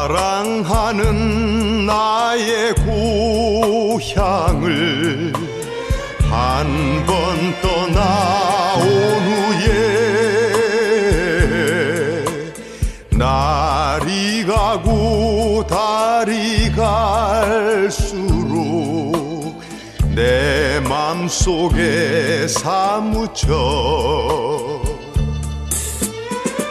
사랑하는 나의 고향을 한 번 떠나온 후에 날이 가고 달이 갈수록 내 맘속에 사무쳐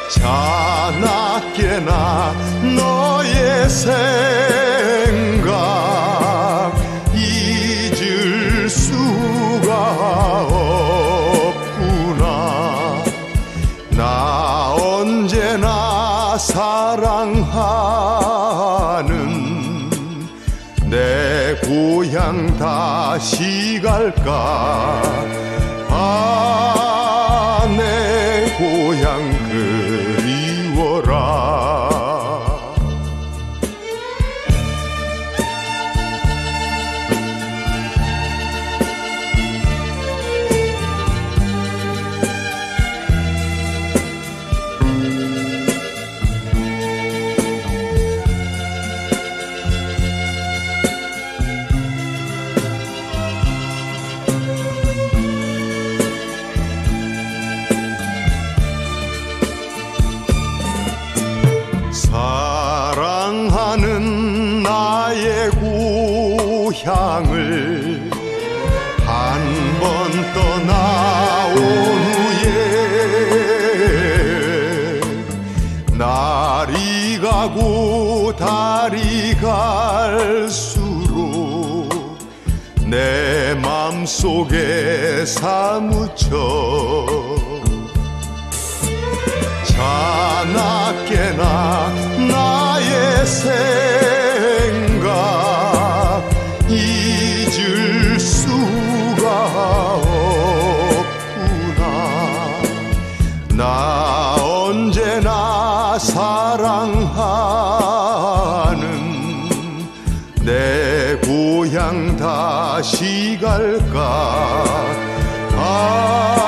자나 깨나 너의 생각 잊을 수가 없구나. 나 언제나 사랑하는 내 고향 다시 갈까 고향을 한 번 떠나온 후에 날이 가고 달이 갈수록 내 맘속에 사무쳐 자나 깨나 나의 생 사랑하는 내 고향 다시 갈까? 아